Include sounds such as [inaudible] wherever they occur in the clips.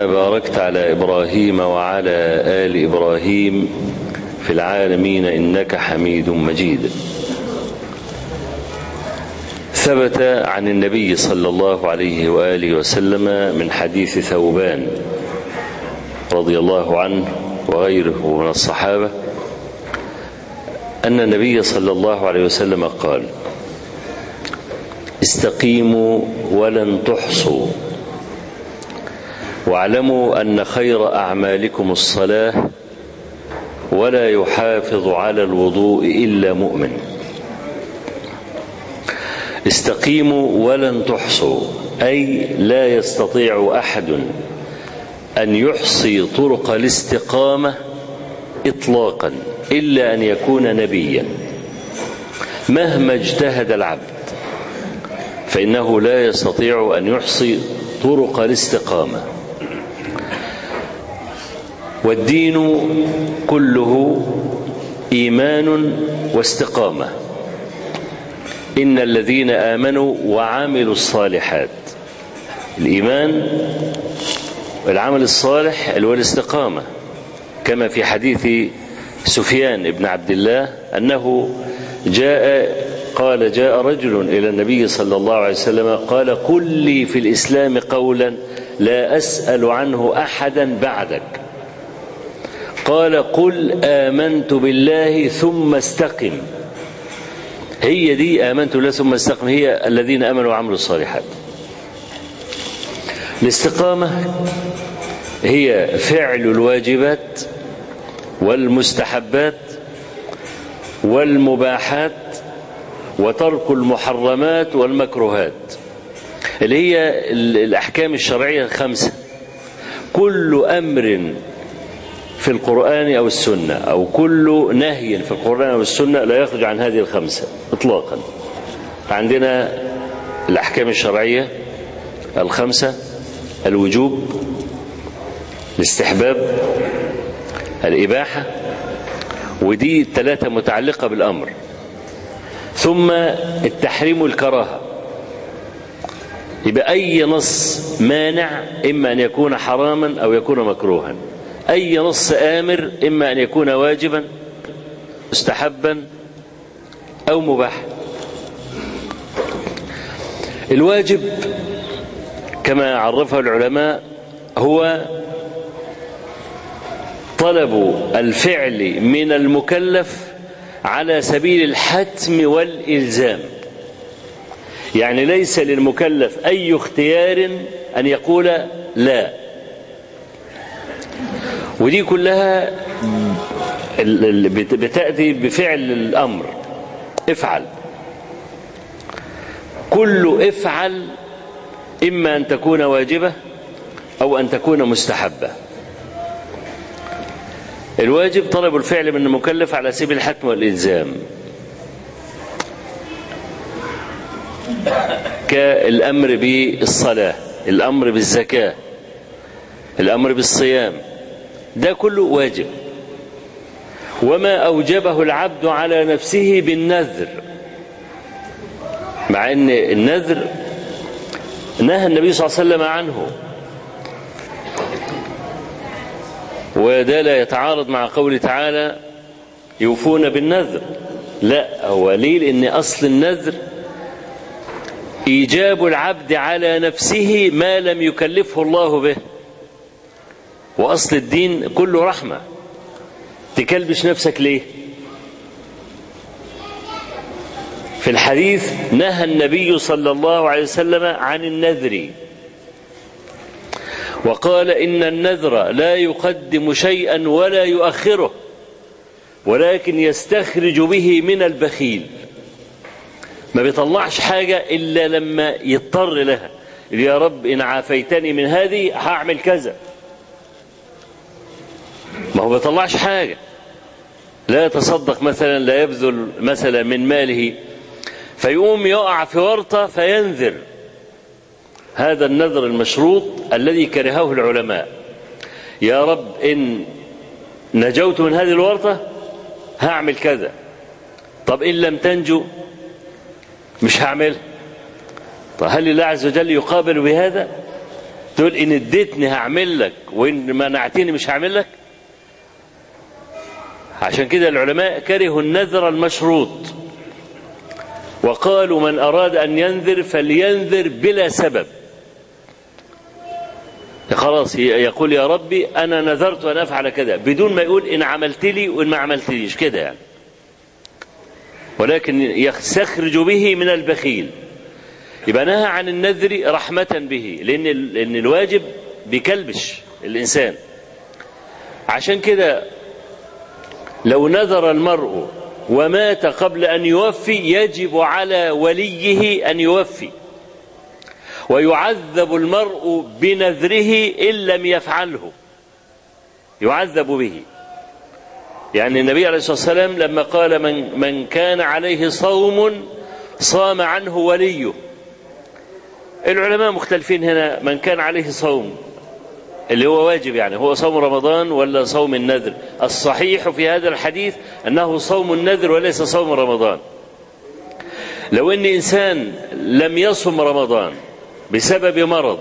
باركت على إبراهيم وعلى آل إبراهيم في العالمين إنك حميد مجيد. ثبت عن النبي صلى الله عليه وآله وسلم من حديث ثوبان رضي الله عنه وغيره من الصحابة أن النبي صلى الله عليه وسلم قال استقيموا ولن تحصوا واعلموا أن خير أعمالكم الصلاة ولا يحافظ على الوضوء إلا مؤمن. استقيموا ولن تحصوا أي لا يستطيع أحد أن يحصي طرق الاستقامة إطلاقا إلا أن يكون نبيا. مهما اجتهد العبد فإنه لا يستطيع أن يحصي طرق الاستقامة. والدين كله إيمان واستقامة. إن الذين آمنوا وعملوا الصالحات الإيمان والعمل الصالح اللي هو الاستقامة. كما في حديث سفيان بن عبد الله أنه جاء قال جاء رجل إلى النبي صلى الله عليه وسلم قال قل لي في الإسلام قولا لا أسأل عنه أحدا بعدك. قال قل آمنت بالله ثم استقم. هي دي آمنت بالله ثم استقم. هي الذين آمنوا وعملوا الصالحات. الاستقامة هي فعل الواجبات والمستحبات والمباحات وترك المحرمات والمكروهات اللي هي الأحكام الشرعية الخمسة. كل أمر في القرآن أو السنة أو كل نهي في القرآن أو السنة لا يخرج عن هذه الخمسة إطلاقا. عندنا الأحكام الشرعية الخمسة الوجوب الاستحباب الإباحة ودي الثلاثة متعلقة بالأمر. ثم التحريم والكراهة. يبقى أي نص مانع إما أن يكون حراما أو يكون مكروها. أي نص آمر إما أن يكون واجبا مستحبا أو مباحا. الواجب كما عرفه العلماء هو طلب الفعل من المكلف على سبيل الحتم والإلزام. يعني ليس للمكلف أي اختيار أن يقول لا. ودي كلها بتأتي بفعل الأمر. افعل. كل افعل إما أن تكون واجبة أو أن تكون مستحبة. الواجب طلب الفعل من المكلف على سبيل الحتم والإلزام. كالأمر بالصلاة الأمر بالزكاة الأمر بالصيام. ده كله واجب. وما أوجبه العبد على نفسه بالنذر. مع أن النذر نهى النبي صلى الله عليه وسلم عنه. وده لا يتعارض مع قوله تعالى يوفون بالنذر. لا هو ليه لأن أصل النذر إيجاب العبد على نفسه ما لم يكلفه الله به. وأصل الدين كله رحمة. تكلبش نفسك ليه؟ في الحديث نهى النبي صلى الله عليه وسلم عن النذر. وقال إن النذر لا يقدم شيئا ولا يؤخره ولكن يستخرج به من البخيل. ما بيطلعش حاجة إلا لما يضطر لها. يا رب إن عافيتني من هذه هعمل كذا. ما هو بيطلعش حاجة. لا يتصدق مثلا لا يبذل مثلا من ماله. فيقوم يقع في ورطة فينذر. هذا النذر المشروط الذي كرهه العلماء. يا رب إن نجوت من هذه الورطة هعمل كذا. طب إن لم تنجو مش هعملها طب هل الله عز وجل يقابل بهذا؟ تقول إن اديتني هعمل لك وإن منعتني مش هعمل لك؟ عشان كده العلماء كرهوا النذر المشروط. وقالوا من أراد أن ينذر فلينذر بلا سبب. خلاص يقول يا ربي أنا نذرت أن أفعل كذا بدون ما يقول إن عملت لي وإن ما عملتليش كده يعني. ولكن يستخرج به من البخيل. يبقى نهى عن النذر رحمة به لأن لأن الواجب بيكلبش الإنسان. عشان كده لو نذر المرء ومات قبل أن يوفي يجب على وليه أن يوفي. ويعذب المرء بنذره إن لم يفعله. يعذب به. يعني النبي عليه الصلاة والسلام لما قال من, من كان عليه صوم صام عنه وليه. العلماء مختلفين هنا من كان عليه صوم. اللي هو واجب يعني هو صوم رمضان ولا صوم النذر؟ الصحيح في هذا الحديث أنه صوم النذر وليس صوم رمضان. لو أن إنسان لم يصم رمضان بسبب مرض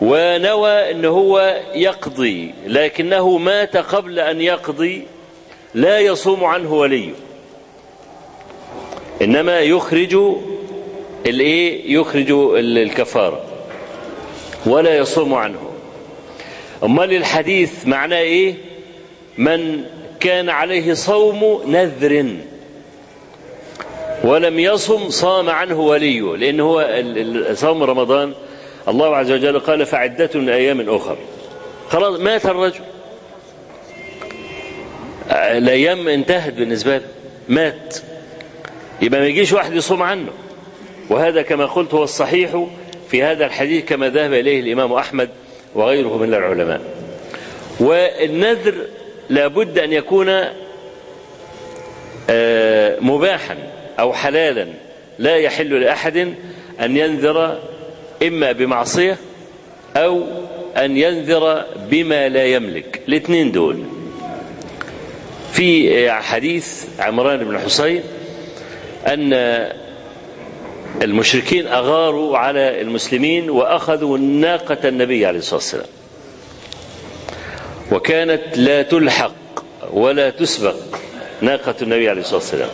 ونوى أن هو يقضي لكنه مات قبل أن يقضي لا يصوم عنه وليه. إنما يخرج الإيه؟ يخرج الكفارة. ولا يصوم عنه. أمال الحديث معناه إيه؟ من كان عليه صوم نذر. ولم يصم صام عنه وليه لأن هو صوم رمضان. الله عز وجل قال فعدة من أيام أخر. خلاص مات الرجل. الأيام انتهت بالنسبة له مات. يبقى ما يجيش واحد يصوم عنه. وهذا كما قلت هو الصحيح في هذا الحديث كما ذهب إليه الإمام أحمد. وغيره من العلماء. والنذر لابد أن يكون مباحا أو حلالا. لا يحل لأحد أن ينذر إما بمعصية أو أن ينذر بما لا يملك. الاثنين دول. في حديث عمران بن حسين أن المشركين أغاروا على المسلمين وأخذوا ناقة النبي عليه الصلاة والسلام. وكانت لا تلحق ولا تسبق ناقة النبي عليه الصلاة والسلام.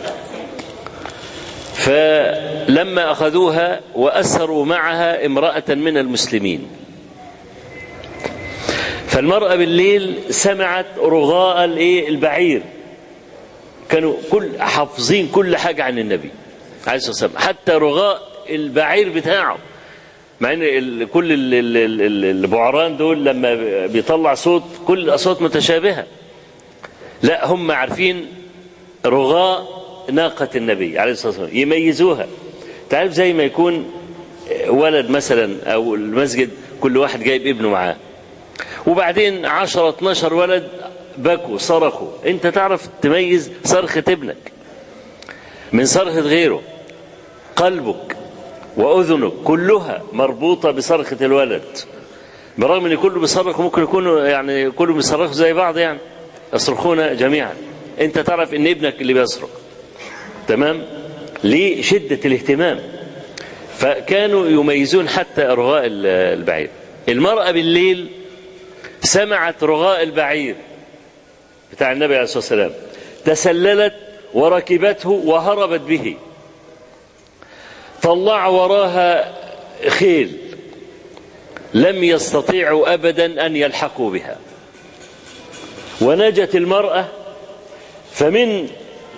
فلما أخذوها وأسروا معها امرأة من المسلمين. فالمرأة بالليل سمعت رغاء البعير. كانوا كل حافظين كل حاجة عن النبي. عليه الصلاة والسلام. حتى رغاء البعير بتاعه. مع إن كل البعران دول لما بيطلع صوت كل الاصوات متشابهة. لا هم عارفين رغاء ناقة النبي عليه الصلاة والسلام. يميزوها. تعرف زي ما يكون ولد مثلا أو المسجد كل واحد جايب ابنه معاه. وبعدين عشرة 12 ولد بكوا صرخوا. أنت تعرف تميز صرخة ابنك من صرخة غيره. قلبك وأذنك كلها مربوطة بصرخة الولد. برغم إن كله بيصرخ ممكن يكونوا يعني كله بيصرخوا زي بعض يعني. يصرخون جميعا. أنت تعرف إن ابنك اللي بيصرخ. تمام؟ لشدة الاهتمام. فكانوا يميزون حتى رغاء البعير. المرأة بالليل سمعت رغاء البعير. بتاع النبي عليه الصلاة والسلام. تسللت وركبته وهربت به. طلع وراها خيل لم يستطيعوا ابدا أن يلحقوا بها. ونجت المرأة فمن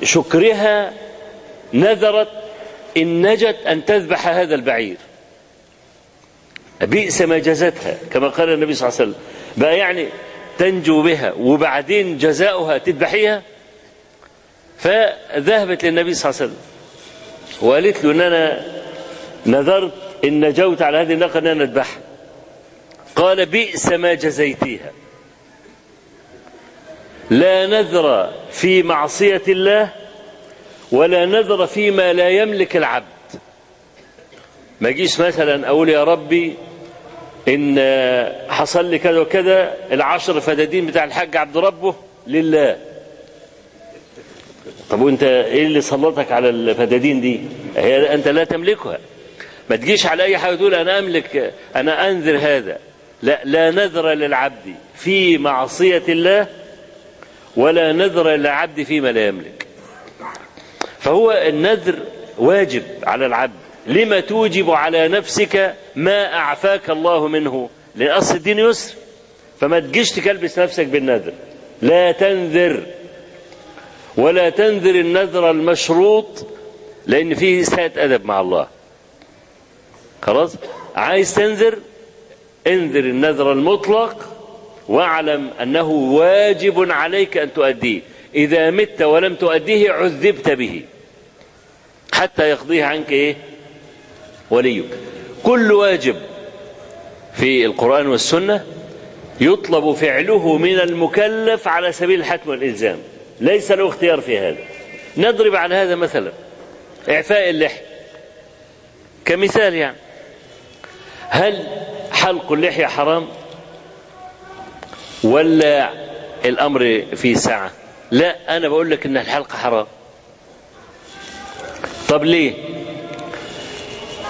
شكرها نذرت إن نجت أن تذبح هذا البعير. بئس ما جزتها كما قال النبي صلى الله عليه وسلم. بقى يعني تنجو بها وبعدين جزاؤها تذبحيها؟ فذهبت للنبي صلى الله عليه وسلم. وقالت له ان أنا نذرت إن نجوت على هذه الناقة ان أنا اذبحها قال بئس ما جزيتيها. لا نذر في معصية الله ولا نذر فيما لا يملك العبد. ما جيش مثلا أقول يا ربي إن حصل لي كذا وكذا العشر فدادين بتاع الحاج عبد ربه لله. طب وأنت إيه اللي سلطك على الفدادين دي؟ هي أنت لا تملكها. ما تجيش على أي حاجة تقول أنا أملك أنا أنذر هذا. لا لا نذر للعبد في معصية الله ولا نذر للعبد فيما لا يملك. فهو النذر واجب على العبد. لما توجب على نفسك ما أعفاك الله منه؟ لأن اصل الدين يسر. فما تجيش تكلبس نفسك بالنذر. لا تنذر ولا تنذر النذر المشروط لأن فيه اساءة أدب مع الله. خلاص؟ عايز تنذر؟ انذر النذر المطلق واعلم أنه واجب عليك أن تؤديه. إذا مت ولم تؤديه عذبت به. حتى يقضيه عنك إيه؟ وليك. كل واجب في القرآن والسنة يطلب فعله من المكلف على سبيل الحتم والإلزام. ليس له اختيار في هذا. نضرب على هذا مثلا إعفاء اللحيه كمثال يعني. هل حلق اللحية حرام؟ ولا الأمر فيه سعه لا أنا بقول لك إن الحلق حرام. طب ليه؟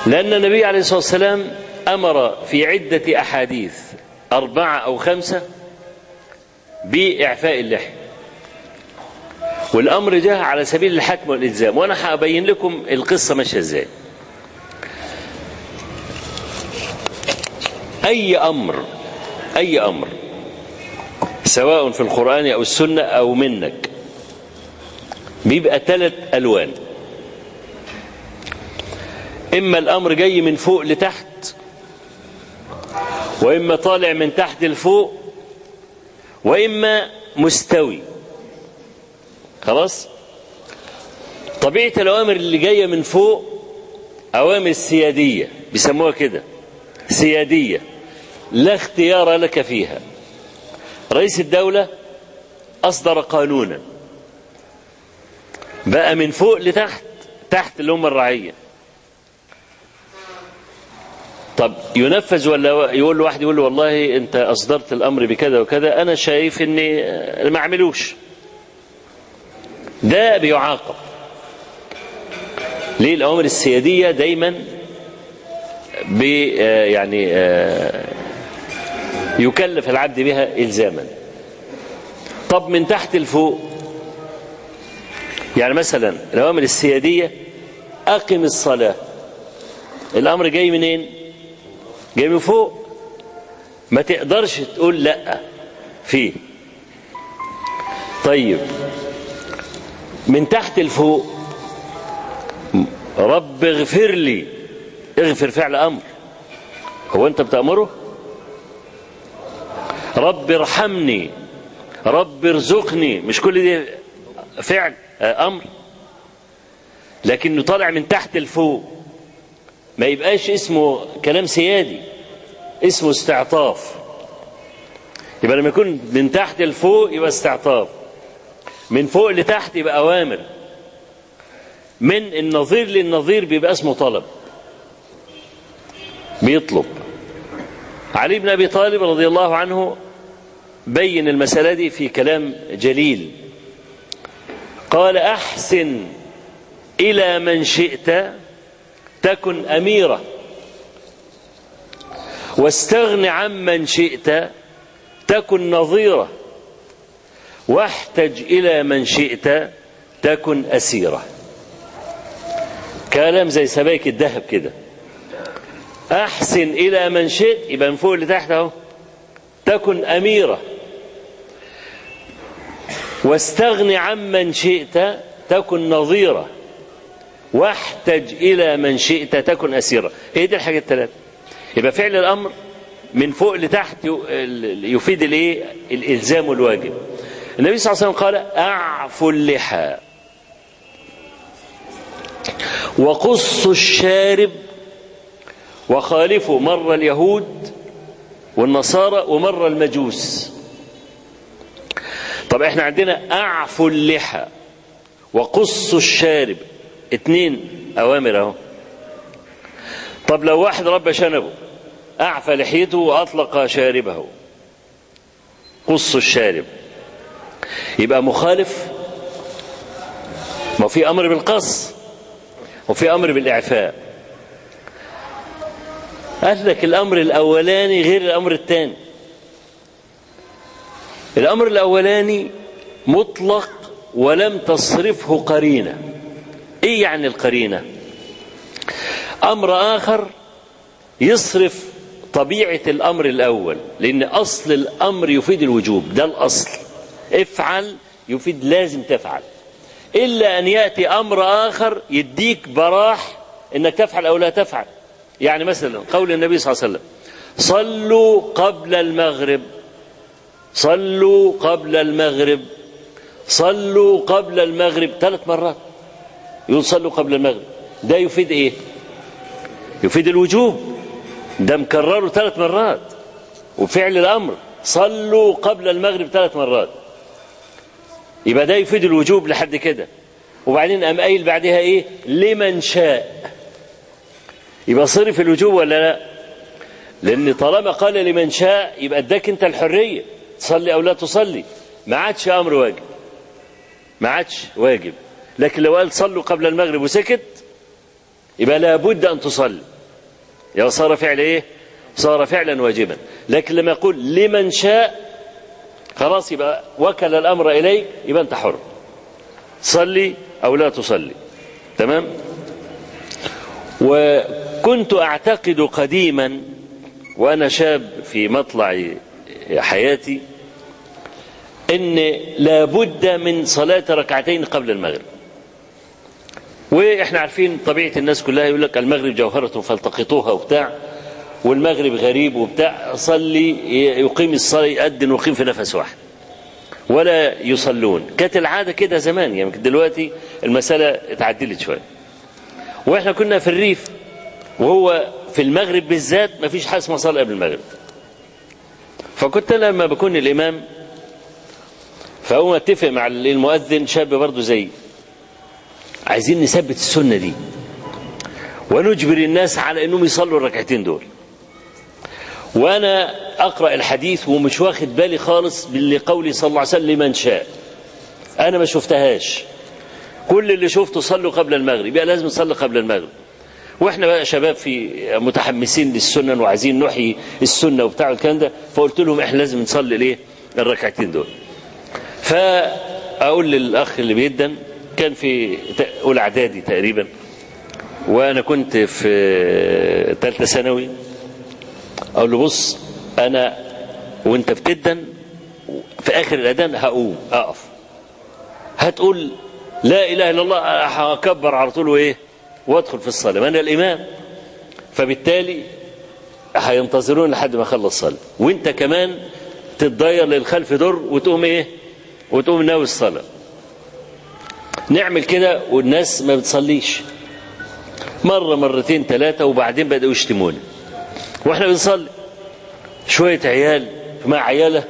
لأن النبي عليه الصلاة والسلام أمر في عدة أحاديث أربعة أو خمسة بإعفاء اللحية. والأمر جاء على سبيل الحكم والإلزام. وأنا هبين لكم القصة ماشية إزاي. أي أمر أي أمر سواء في القرآن أو السنة أو منك بيبقى ثلاث ألوان. إما الأمر جاي من فوق لتحت وإما طالع من تحت لفوق وإما مستوي. خلاص؟ طبيعة الأوامر اللي جاية من فوق أوامر سيادية بيسموها كده سيادية. لا اختيار لك فيها. رئيس الدولة أصدر قانونا. بقى من فوق لتحت تحت اللي هم الرعيه طب ينفذ ولا يقول له واحد يقول له والله أنت أصدرت الأمر بكذا وكذا أنا شايف إني ما أعملوش. ده بيعاقب. ليه؟ الاوامر السيادية دايما بي يعني يكلف العبد بها إلزاما. طب من تحت لفوق. يعني مثلا الأوامر السيادية أقم الصلاة. الأمر جاي منين؟ جاي من فوق. ما تقدرش تقول لأ فيه. طيب من تحت لفوق. رب اغفر لي. اغفر فعل أمر. هو أنت بتأمره؟ رب ارحمني رب ارزقني مش كل دي فعل أمر. لكنه طالع من تحت لفوق. ما يبقاش اسمه كلام سيادي اسمه استعطاف. يبقى لما يكون من تحت لفوق يبقى استعطاف. من فوق لتحت يبقى أوامر. من النظير للنظير بيبقى اسمه طلب. بيطلب. علي بن أبي طالب رضي الله عنه بين المسألة دي في كلام جليل. قال أحسن إلى من شئت تكن أميرة واستغن عمن شئت تكن نظيرة واحتج إلى من شئت تكن أسيرة كلام زي سبايك الذهب كده. أحسن إلى من شئت يبقى من فوق لتحت أهو تكن أميرة واستغن عمن شئت تكن نظيرة واحتج إلى من شئت تكن أسيرة هي دي الحاجة الثلاثة يبقى فعل الأمر من فوق لتحت يفيد الإيه؟ الإلزام والواجب النبي صلى الله عليه وسلم قال اعفوا اللحى. وقصوا الشارب. وخالفوا مر اليهود والنصارى ومر المجوس. طب إحنا عندنا اعفوا اللحى وقصوا الشارب. اتنين أوامر أهو. طب لو واحد ربى شنبه أعفى لحيته وأطلق شاربه. قص الشارب. يبقى مخالف؟ ما في أمر بالقص وفي أمر بالإعفاء. قال لك الأمر الأولاني غير الأمر الثاني. الأمر الأولاني مطلق ولم تصرفه قرينة. إيه يعني القرينة؟ أمر آخر يصرف طبيعة الأمر الأول لأن أصل الأمر يفيد الوجوب ده الأصل. افعل يفيد لازم تفعل. إلا أن يأتي أمر آخر يديك براح إنك تفعل أو لا تفعل. يعني مثلا قول النبي صلى الله عليه وسلم صلوا قبل المغرب. صلوا قبل المغرب. صلوا قبل المغرب ثلاث مرات. يقول صلوا قبل المغرب. ده يفيد إيه؟ يفيد الوجوب. ده مكرره ثلاث مرات. وفعل الأمر. صلوا قبل المغرب ثلاث مرات. يبقى ده يفيد الوجوب لحد كده. وبعدين قام قايل بعدها إيه؟ لمن شاء. يبقى صرف الوجوب ولا لا؟ لأن طالما قال لمن شاء يبقى اداك أنت الحرية. تصلي أو لا تصلي. ما عادش أمر واجب. ما عادش واجب. لكن لو قال صلوا قبل المغرب وسكت يبقى لابد أن تصلي. يبقى صار فعل إيه؟ صار فعلا واجبا. لكن لما يقول لمن شاء خلاص يبقى وكل الأمر إليك يبقى أنت حر. صلي أو لا تصلي. تمام؟ وكنت أعتقد قديما وأنا شاب في مطلع حياتي إن لابد من صلاة ركعتين قبل المغرب. وإحنا عارفين طبيعة الناس كلها يقول لك المغرب جوهرة فالتقطوها وبتاع والمغرب غريب وبتاع صلي يقيم الصلاة يأذن ويقيم في نفس واحد. ولا يصلون. كانت العادة كده زمان يعني دلوقتي المسألة اتعدلت شوية. وإحنا كنا في الريف وهو في المغرب بالذات ما فيش حاجة اسمها صلاة قبل المغرب. فكنت لما بكون الإمام فاقوم اتفق مع المؤذن شاب برضه زيي عايزين نثبت السنة دي ونجبر الناس على إنهم يصلوا الركعتين دول. وأنا أقرأ الحديث ومش واخد بالي خالص باللي قولي صلى الله عليه وسلم لمن شاء. أنا ما شفتهاش. كل اللي شفته صلوا قبل المغرب يبقى لازم نصلي قبل المغرب. وإحنا بقى شباب في متحمسين للسنن وعايزين نحيي السنة وبتاع الكلام ده فقلت لهم إحنا لازم نصلي الايه الركعتين دول. فأقول للأخ اللي بيدن كان في أولى إعدادي تقريبا وأنا كنت في ثالثه ثانوي أقول له بص أنا وأنت بتدن في آخر الأذان هقوم أقف. هتقول لا إله إلا الله هكبر على طول وإيه؟ وادخل في الصلاة ما أنا الإمام فبالتالي هينتظرون لحد ما اخلص صلاه وأنت كمان تتضير للخلف دور وتقوم إيه؟ وتقوم ناوي الصلاة. نعمل كده والناس ما بتصليش. مرة مرتين ثلاثة وبعدين بدأوا يشتمونا. وإحنا بنصلي. شوية عيال مع عيالة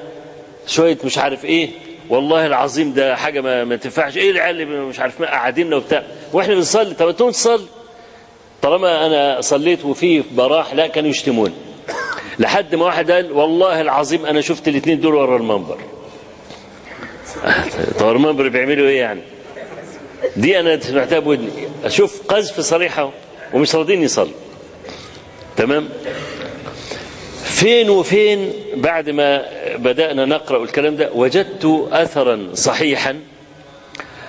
شوية مش عارف إيه والله العظيم ده حاجة ما, ما تنفعش. إيه العيال اللي مش عارف ما قاعديننا وبتاع وإحنا بنصلي. طب أنتوا تصلي طالما أنا صليت وفي براح لا كانوا يشتموني. لحد ما واحد قال والله العظيم أنا شفت الاثنين دول ورا المنبر. [laughs] طب المنبر بيعملوا إيه يعني؟ دي أنا سمعتها بودني. أشوف قذف صريحه ومش راضيين يصلوا. تمام؟ فين وفين بعد ما بدأنا نقرأ الكلام ده وجدت أثرا صحيحا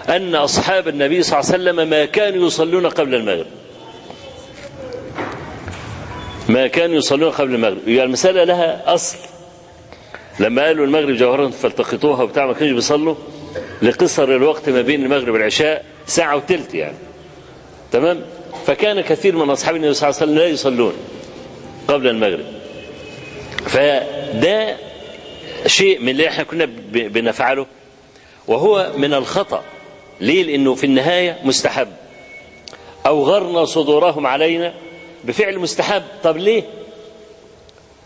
أن أصحاب النبي صلى الله عليه وسلم ما كانوا يصلون قبل المغرب. ما كانوا يصلون قبل المغرب. يعني المسألة لها أصل. لما قالوا المغرب جوهرا فالتقطوها وبتاع ما كانوش بيصلوا. لقصر الوقت ما بين المغرب والعشاء ساعة وثلث يعني. تمام؟ فكان كثير من أصحاب النبي صلى الله عليه وسلم لا يصلون قبل المغرب. فده شيء من اللي إحنا كنا بنفعله وهو من الخطأ. ليه؟ لأنه في النهاية مستحب. أو غرنا صدورهم علينا بفعل مستحب. طب ليه؟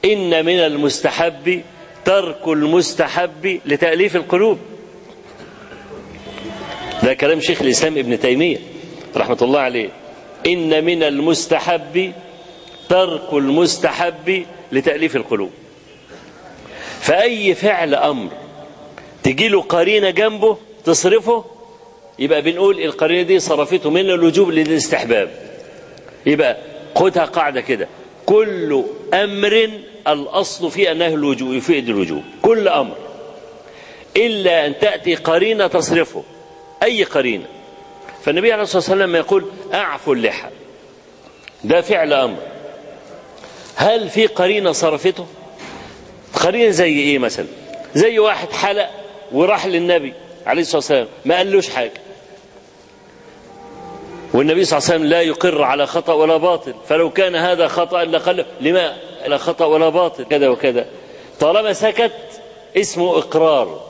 إن من المستحب ترك المستحب لتأليف القلوب. ده كلام شيخ الإسلام ابن تيمية رحمة الله عليه. إن من المستحب ترك المستحب لتأليف القلوب. فأي فعل أمر تجي له قرينة جنبه تصرفه يبقى بنقول القرينة دي صرفته من الوجوب للاستحباب. يبقى خدها قاعدة كده. كل أمر الأصل فيه أنه الوجوب يفيد الوجوب. كل أمر. إلا أن تأتي قرينة تصرفه. أي قرينة. فالنبي عليه الصلاة والسلام يقول أعفوا اللحى. ده فعل أمر. هل في قرينة صرفته؟ قرينة زي إيه مثلا؟ زي واحد حلق وراح للنبي عليه الصلاة والسلام ما قالوش حاجة. والنبي صلى الله عليه وسلم لا يقر على خطأ ولا باطل فلو كان هذا خطأ لقال لما؟ لا خطأ ولا باطل كذا وكذا. طالما سكت اسمه إقرار.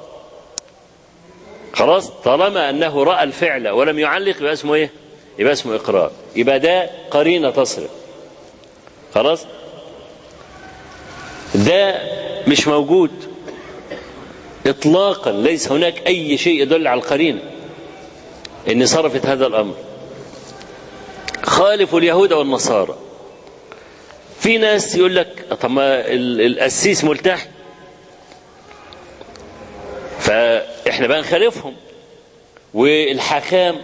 خلاص؟ طالما أنه رأى الفعل ولم يعلق يبقى اسمه إيه؟ يبقى اسمه إقرار. يبقى ده قرينة تصرف. خلاص؟ ده مش موجود إطلاقا ليس هناك أي شيء يدل على القرينة إن صرفت هذا الأمر. خالفوا اليهود والنصارى. في ناس يقول لك طب ما القسيس ملتحي. فإحنا بقى نخالفهم. والحكام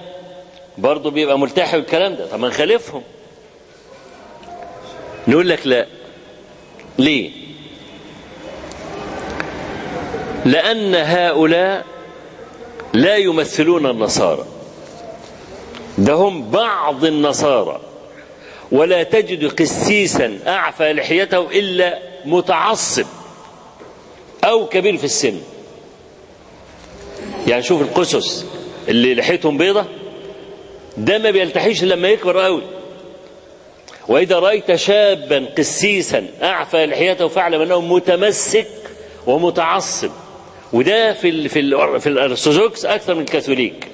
برضه بيبقى ملتحي والكلام ده. طب ما نخالفهم. نقول لك لا. ليه؟ لأن هؤلاء لا يمثلون النصارى. ده هم بعض النصارى. ولا تجد قسيسا أعفى لحيته إلا متعصب أو كبير في السن. يعني شوف القسس اللي لحيتهم بيضة ده ما بيلتحيش لما يكبر قوي. وإذا رأيت شابا قسيسا أعفى لحيته فاعلم أنه متمسك ومتعصب. وده في ال في ال في الأرثوذكس أكثر من الكاثوليك.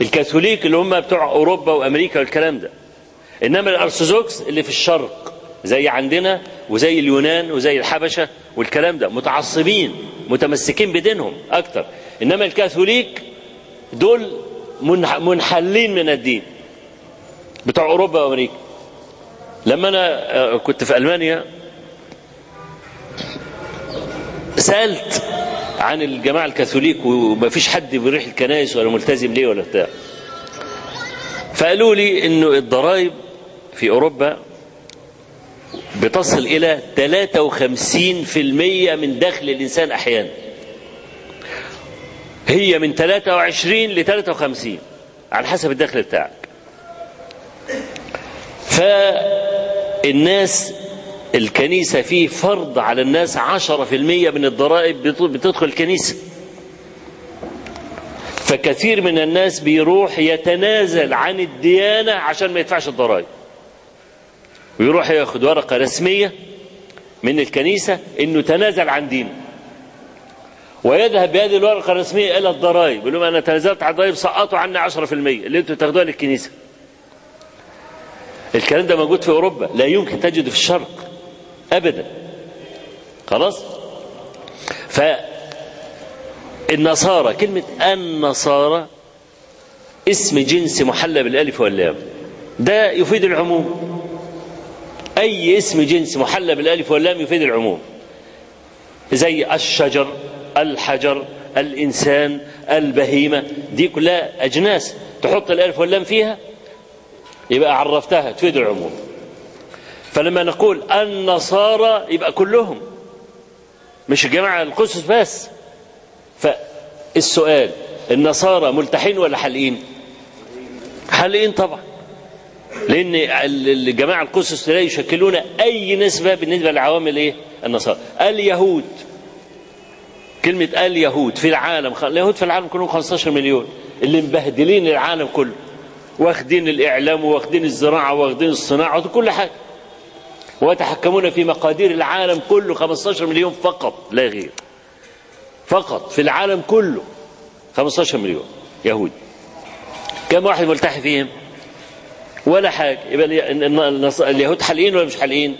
الكاثوليك اللي هم بتوع أوروبا وأمريكا والكلام ده. إنما الأرثوذكس اللي في الشرق زي عندنا وزي اليونان وزي الحبشة والكلام ده. متعصبين متمسكين بدينهم أكثر. إنما الكاثوليك دول منحلين من الدين. بتوع أوروبا وأمريكا. لما أنا كنت في ألمانيا سألت عن الجماعة الكاثوليك وما فيش حد بيروح الكنائس ولا ملتزم ليه ولا بتاع. فقالوا لي إنه الضرائب في أوروبا بتصل إلى 53% من دخل الإنسان أحيانا. هي من 23 ل 53 على حسب الدخل بتاعك. فالناس الكنيسة فيه فرض على الناس عشرة في المية من الضرائب بتدخل الكنيسة. فكثير من الناس بيروح يتنازل عن الديانة عشان ما يدفعش الضرائب. ويروح ياخد ورقة رسمية من الكنيسة إنه تنازل عن دينه. ويذهب بهذه الورقة الرسمية إلى الضرائب يقول لهم أنا تنازلت عن الضرائب سقطوا عني 10% اللي أنتم تاخدوها للكنيسة. الكلام ده موجود في أوروبا لا يمكن تجده في الشرق. أبدا. خلاص؟ فالنصارى كلمة النصارى اسم جنس محلى بالألف واللام. ده يفيد العموم. أي اسم جنس محلى بالألف واللام يفيد العموم. زي الشجر الحجر الإنسان البهيمة دي كلها أجناس تحط الألف واللام فيها يبقى عرفتها تفيد العموم. فلما نقول النصارى يبقى كلهم. مش الجماعة القسس بس. فالسؤال النصارى ملتحين ولا حلقين حلقين طبعا. لأن الجماعة القسس لا يشكلون أي نسبة بالنسبة لعوامل إيه؟ النصارى. اليهود. كلمة اليهود في العالم اليهود في العالم كلهم 15 مليون. اللي مبهدلين العالم كله. واخدين الإعلام واخدين الزراعة واخدين الصناعة وكل حاجة. ويتحكمون في مقادير العالم كله 15 مليون فقط لا غير. فقط في العالم كله 15 مليون يهود كم واحد ملتحي فيهم؟ ولا حاجة. يبقى اليهود حالقين ولا مش حالقين؟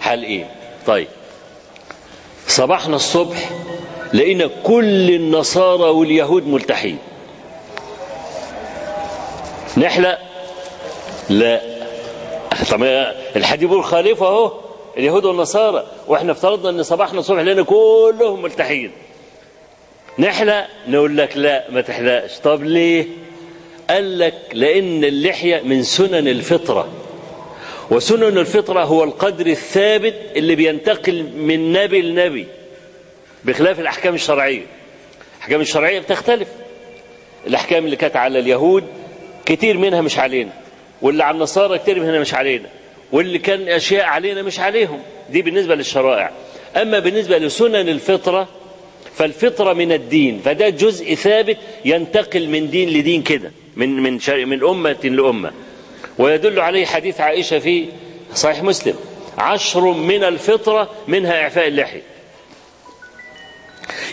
حالقين. طيب. صباحنا الصبح لقينا كل النصارى واليهود ملتحين. نحلق؟ لا. طب الحديث بيقول خالفه اهو اليهود والنصارى وإحنا افترضنا ان صباحنا الصبح لنا كلهم ملتحين. نحلق نقول لك لا ما تحلقش. طب ليه؟ قال لك لأن اللحية من سنن الفطرة. وسنن الفطرة هو القدر الثابت اللي بينتقل من نبي لنبي بخلاف الأحكام الشرعية. الأحكام الشرعية بتختلف. الأحكام اللي كانت على اليهود كتير منها مش علينا. واللي على النصارى كتير منها مش علينا واللي كان أشياء علينا مش عليهم. دي بالنسبة للشرائع. أما بالنسبة لسنن الفطرة فالفطرة من الدين فده جزء ثابت ينتقل من دين لدين كده من من من أمة لأمة. ويدل عليه حديث عائشة في صحيح مسلم. عشر من الفطرة منها إعفاء اللحية.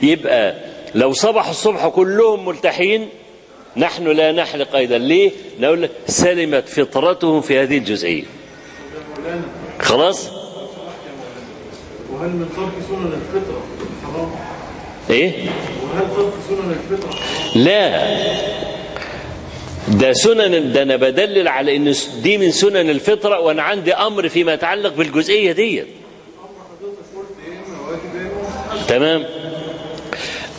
يبقى لو صبح الصبح كلهم ملتحين نحن لا نحلق أيضا ليه؟ نقول لك سلمت فطرتهم في هذه الجزئية. خلاص؟ وهل من ترك سنن الفطرة؟ حرام؟ إيه؟ وهل ترك سنن الفطرة؟ لا. ده سنن ده أنا بدلل على إن دي من سنن الفطرة وأنا عندي أمر فيما يتعلق بالجزئية دي تمام؟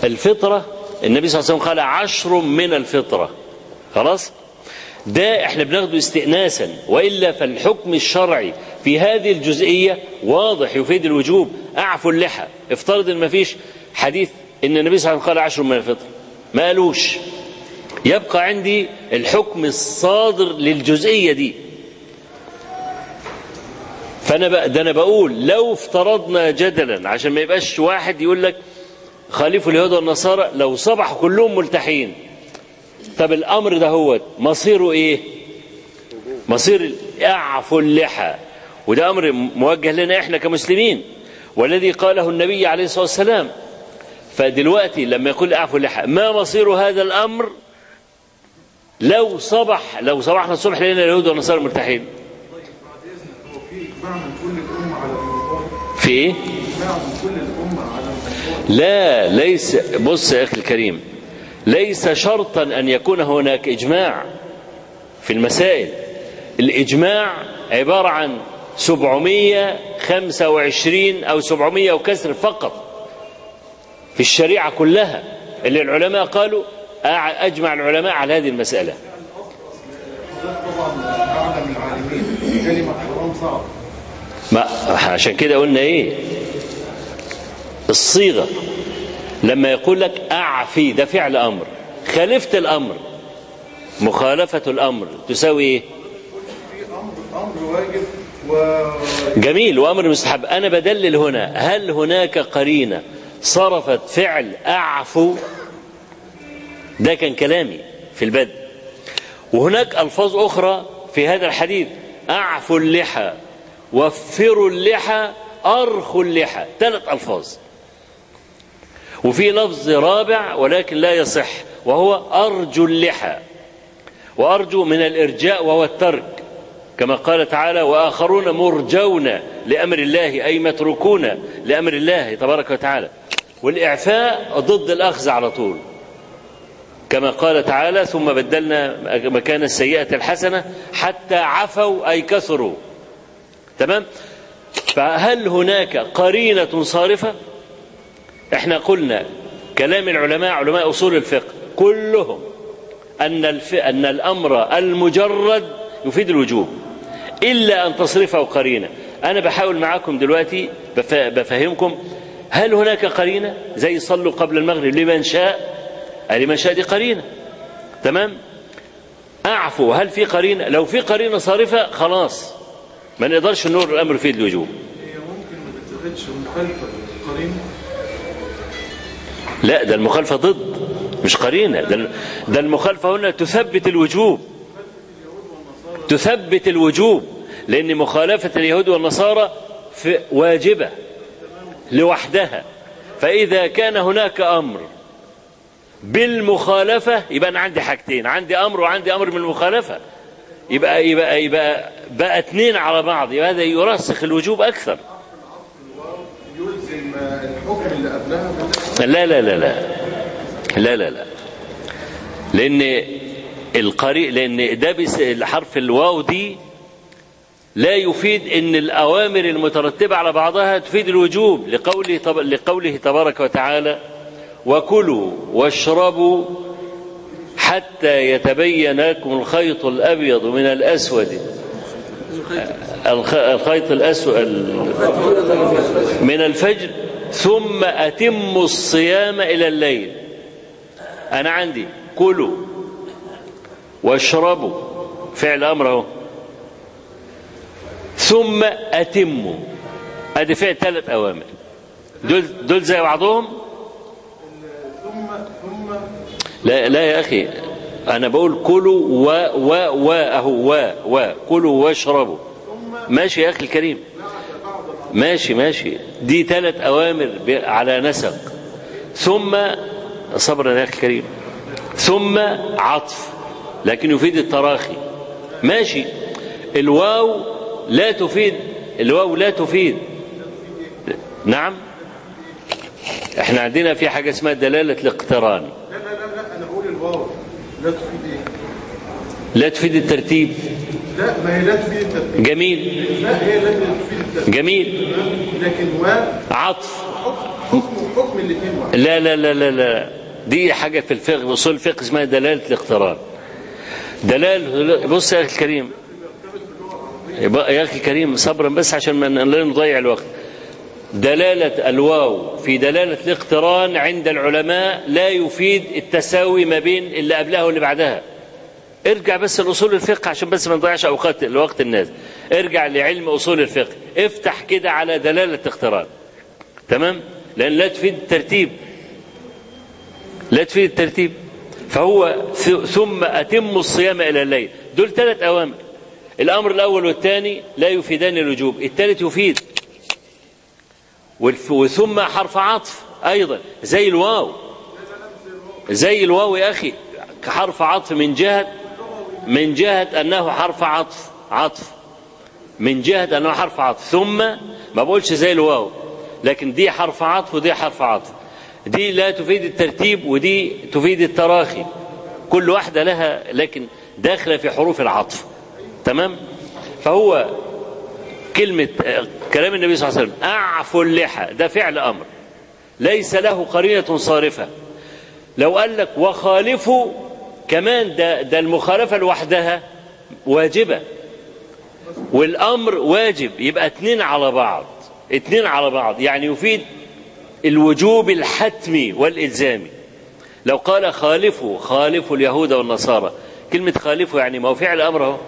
الفطرة النبي صلى الله عليه وسلم قال عشر من الفطرة. خلاص؟ ده إحنا بناخده استئناسا وإلا فالحكم الشرعي في هذه الجزئية واضح يفيد الوجوب. اعفوا اللحى. افترض إن ما فيش حديث إن النبي صلى الله عليه وسلم قال عشر من الفطره ما قالوش. يبقى عندي الحكم الصادر للجزئية دي. بقى ده أنا بقول لو افترضنا جدلا عشان ما يبقاش واحد يقول لك خالفوا اليهود والنصارى لو صبحوا كلهم ملتحين. طب الأمر ده هو مصيره إيه؟ مصير اعفوا اللحى وده أمر موجه لنا إحنا كمسلمين. والذي قاله النبي عليه الصلاة والسلام فدلوقتي لما يقول اعفوا اللحى ما مصير هذا الأمر؟ لو صبح لو صبحنا الصبح لقينا اليهود والنصارى مرتاحين الموضوع؟ في إيه إجماع من كل الأمة على الموضوع لا ليس بص يا أخي الكريم ليس شرطا أن يكون هناك إجماع في المسائل. الإجماع عبارة عن 725 أو 700 وكسر فقط في الشريعة كلها. اللي العلماء قالوا أجمع العلماء على هذه صعب ما عشان كده قلنا إيه؟ الصيغة. لما يقول لك أعفي ده فعل أمر. خالفت الأمر. مخالفة الأمر تساوي في أمر أمر واجب و جميل وأمر مستحب. أنا بدلل هنا هل هناك قرينة صرفت فعل أعفو؟ ده كان كلامي في البدء. وهناك ألفاظ أخرى في هذا الحديث. اعفوا اللحى وفروا اللحى أرخوا اللحى. ثلاث ألفاظ. وفي لفظ رابع ولكن لا يصح وهو أرجو اللحى. وأرجو من الإرجاء وهو الترك. كما قال تعالى وآخرون مرجون لأمر الله أي متروكون لأمر الله تبارك وتعالى. والإعفاء ضد الأخذ على طول. كما قال تعالى ثم بدلنا مكان السيئة الحسنة حتى عفوا أي كثروا. تمام؟ فهل هناك قرينة صارفة؟ إحنا قلنا كلام العلماء علماء أصول الفقه كلهم أن الف... أن الأمر المجرد يفيد الوجوب إلا أن تصرفه قرينة. أنا بحاول معاكم دلوقتي بف... بفهمكم هل هناك قرينة؟ زي صلوا قبل المغرب لمن شاء؟ لمن شاء دي قرينة. تمام؟ أعفو هل في قرينة؟ لو في قرينة صارفة خلاص. ما نقدرش نقول الأمر يفيد الوجوب. ممكن ما تتخذش مخالفة قرينة لا ده المخالفة ضد مش قرينة. ده, ده المخالفة هنا تثبت الوجوب. تثبت الوجوب لأن مخالفة اليهود والنصارى في واجبة لوحدها. فإذا كان هناك أمر بالمخالفة يبقى أنا عندي حاجتين عندي أمر وعندي أمر بالمخالفة يبقى يبقى يبقى بقى اتنين على بعض يبقى هذا يرسخ الوجوب أكثر. يلزم الحكم اللي قبلها لا لا لا لا. لا لا لا. لأن القريء لأن ده حرف الواو دي لا يفيد إن الأوامر المترتبة على بعضها تفيد الوجوب لقوله طب لقوله تبارك وتعالى وكلوا واشربوا حتى يتبين لكم الخيط الأبيض من الأسود. الخ- الخيط الأسود ال- من الفجر. ثم أتموا الصيام إلى الليل. أنا عندي. كلوا. واشربوا. فعل أمر أهو. ثم أتموا. أدي فعل ثلاث أوامر. دول دول زي بعضهم؟ ثم ثم لا لا يا أخي. أنا بقول كلوا و و و أهو و و. كلوا واشربوا. ماشي يا أخي الكريم. ماشي ماشي. دي ثلاث أوامر على نسق. ثم صبرا يا أخي الكريم. ثم عطف. لكن يفيد التراخي. ماشي. الواو لا تفيد. الواو لا تفيد. نعم. إحنا عندنا في حاجة اسمها دلالة الاقتران. لا لا لا لا أنا بقول الواو. لا تفيد إيه؟ لا تفيد الترتيب. لا ما هي لا تفيد الترتيب جميل. لا هي لا تفيد الترتيب جميل. لكن و عطف. حكم حكم الاثنين واحد. لا لا لا لا لا. دي حاجة في الفقه أصول الفقه اسمها دلالة الاقتران. دلال بص يا أخي الكريم. يا أخي الكريم صبرا بس عشان ما لا نضيع الوقت. دلالة الواو في دلالة الاقتران عند العلماء لا يفيد التساوي ما بين اللي قبلها واللي بعدها. ارجع بس لأصول الفقه عشان بس ما نضيعش أوقات الوقت الناس. ارجع لعلم أصول الفقه. افتح كده على دلالة اقتران. تمام؟ لأن لا تفيد الترتيب. لا تفيد الترتيب. فهو ثم أتم الصيام إلى الليل. دول ثلاث أوامر. الأمر الأول والثاني لا يفيدان الوجوب. الثالث يفيد. وثم حرف عطف أيضا. زي الواو. زي الواو يا أخي. حرف عطف من جهة من جهة أنه حرف عطف عطف. من جهة أنه حرف عطف. ثم ما بقولش زي الواو لكن دي حرف عطف ودي حرف عطف. دي لا تفيد الترتيب ودي تفيد التراخي. كل واحدة لها لكن داخلة في حروف العطف. تمام؟ فهو كلمة كلام النبي صلى الله عليه وسلم أعفوا اللحى. ده فعل أمر. ليس له قرينة صارفة. لو قال لك وخالفوا كمان ده, ده المخالفة لوحدها واجبة. والأمر واجب. يبقى اتنين على بعض. اتنين على بعض. يعني يفيد الوجوب الحتمي والإلزامي. لو قال خالفوا خالفوا اليهود والنصارى. كلمة خالفوا يعني ما هو فعل أمر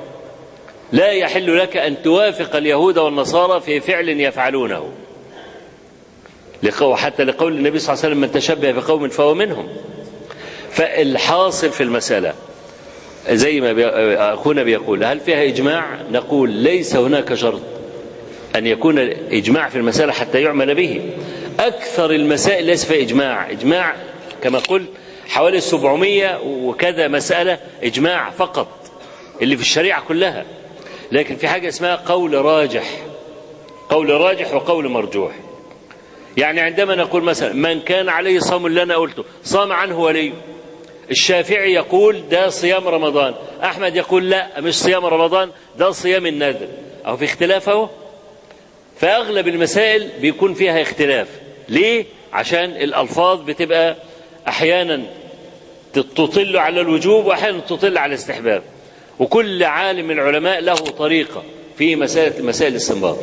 لا يحل لك أن توافق اليهود والنصارى في فعل يفعلونه. حتى لقول النبي صلى الله عليه وسلم من تشبه بقوم فهو منهم. فالحاصل في المسألة زي ما أخونا بيقول هل فيها إجماع؟ نقول ليس هناك شرط أن يكون إجماع في المسألة حتى يعمل به. أكثر المسائل ليس فيها إجماع. إجماع كما قلت حوالي 700 وكذا مسألة إجماع فقط اللي في الشريعة كلها. لكن في حاجة اسمها قول راجح. قول راجح وقول مرجوح. يعني عندما نقول مثلا من كان عليه صوم أنا قلته صام عنه وليه الشافعي يقول ده صيام رمضان. أحمد يقول لا مش صيام رمضان ده صيام النذر. أو في اختلاف أهو. فأغلب المسائل بيكون فيها اختلاف. ليه؟ عشان الألفاظ بتبقى أحيانا تطل على الوجوب وأحيانا تطل على الاستحباب. وكل عالم من العلماء له طريقة في مسائل مسائل الاستنباط.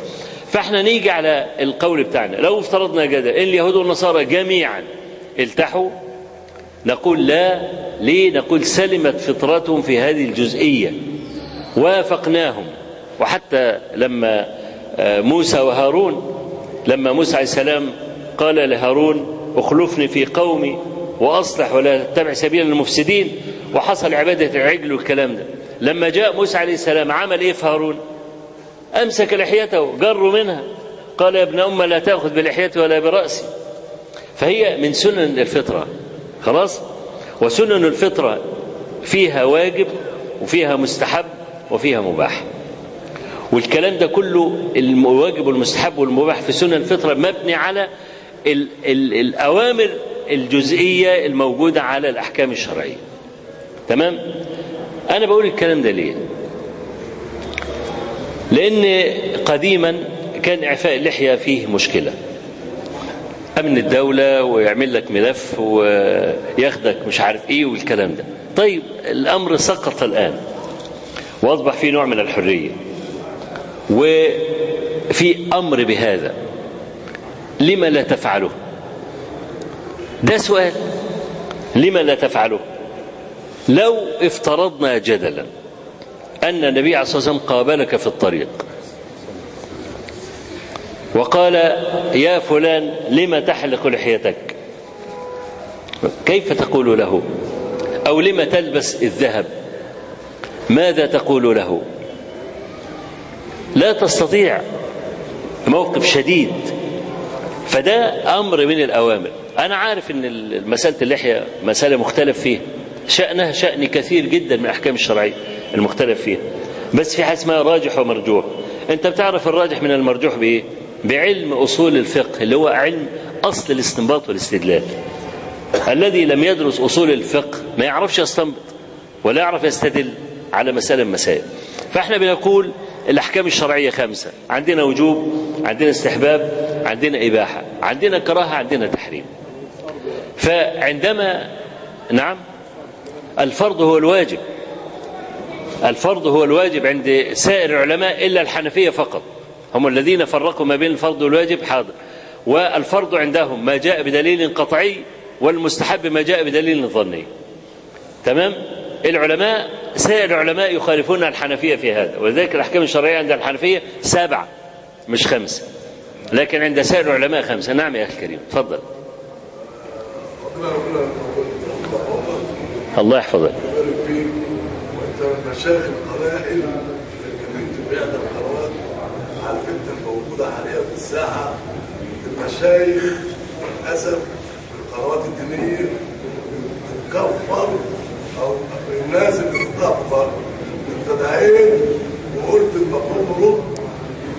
فإحنا نيجي على القول بتاعنا. لو افترضنا كده ان اليهود والنصارى جميعا التحوا نقول لا ليه نقول سلمت فطرتهم في هذه الجزئية؟ وافقناهم. وحتى لما آه، موسى وهارون لما موسى عليه السلام قال لهارون اخلفني في قومي واصلح ولا تتبع سبيل المفسدين وحصل عبادة العجل والكلام ده. لما جاء موسى عليه السلام عمل إيه في هارون؟ أمسك لحيته جروا منها. قال يا ابن ام لا تأخذ بلحيتي ولا برأسي. فهي من سنن الفطرة. خلاص؟ وسنن الفطرة فيها واجب وفيها مستحب وفيها مباح. والكلام ده كله الواجب والمستحب والمباح في سنن الفطرة مبني على ال ال الأوامر الجزئية الموجودة على الأحكام الشرعية. تمام؟ أنا بقول الكلام ده ليه؟ لأن قديما كان إعفاء اللحية فيه مشكلة. أمن الدولة ويعمل لك ملف وياخدك مش عارف إيه والكلام ده. طيب الأمر سقط الآن. وأصبح فيه نوع من الحرية. وفي أمر بهذا. لما لا تفعله؟ ده سؤال. لما لا تفعله؟ لو افترضنا جدلا أن النبي عليه الصلاة والسلام قابلك في الطريق. وقال يا فلان لما تحلق لحيتك؟ كيف تقول له؟ أو لما تلبس الذهب؟ ماذا تقول له؟ لا تستطيع. موقف شديد. فده أمر من الأوامر. أنا عارف أن مسألة اللحية مسألة مختلف فيها شأنها شأن كثير جدا من الأحكام الشرعية المختلف فيها بس في حاجة اسمها راجح ومرجوح. أنت بتعرف الراجح من المرجوح بإيه؟ بعلم أصول الفقه اللي هو علم أصل الاستنباط والاستدلال. الذي لم يدرس أصول الفقه ما يعرفش يستنبط ولا يعرف يستدل على مسألة مسائل فإحنا بنقول الأحكام الشرعية خمسة عندنا وجوب عندنا استحباب عندنا إباحة عندنا كراهة عندنا تحريم. فعندما نعم الفرض هو الواجب. الفرض هو الواجب عند سائر العلماء إلا الحنفية فقط. هم الذين فرقوا ما بين الفرض والواجب حاضر. والفرض عندهم ما جاء بدليل قطعي والمستحب ما جاء بدليل ظني. تمام؟ العلماء سائر العلماء يخالفون الحنفية في هذا ولذلك الأحكام الشرعية عند الحنفية سبعة مش خمسة. لكن عند سائر العلماء خمسة. نعم يا أخي الكريم تفضل. الله يحفظك. القبائل اللي في انت الموجودة حاليا في الساحة المشايخ للاسف في القنوات الدينيه بتكفر أو الناس اللي بتكفر. مبتدعين وقلت المفروض نرد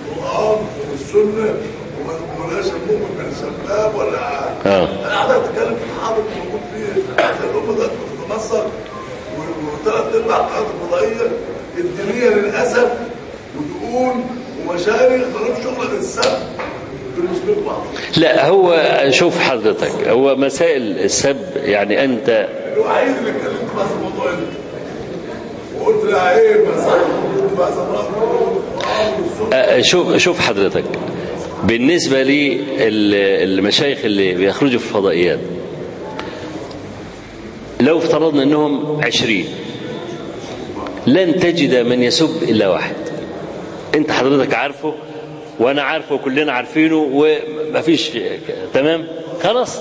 القرآن والسنة وما نقولهاش المؤمن من شباب ولا آه. أنا قاعد أتكلم في الحرب اللي موجود فيه الامه ده في مصر وثلاث أرباع القنوات الفضائيه الدينية للأسف ودقون شغل لا هو شوف حضرتك هو مسائل السب يعني أنت الوحيد اللي اتكلمت معاه في الموضوع ده وقلت لا عيب ما صح قلت بقى زمان والسنة آه، شوف شوف حضرتك بالنسبة للمشايخ اللي بيخرجوا في الفضائيات لو افترضنا إنهم عشرين لن تجد من يسب إلا واحد. انت حضرتك عارفه وأنا عارفه وكلنا عارفينه ومفيش تمام؟ خلاص.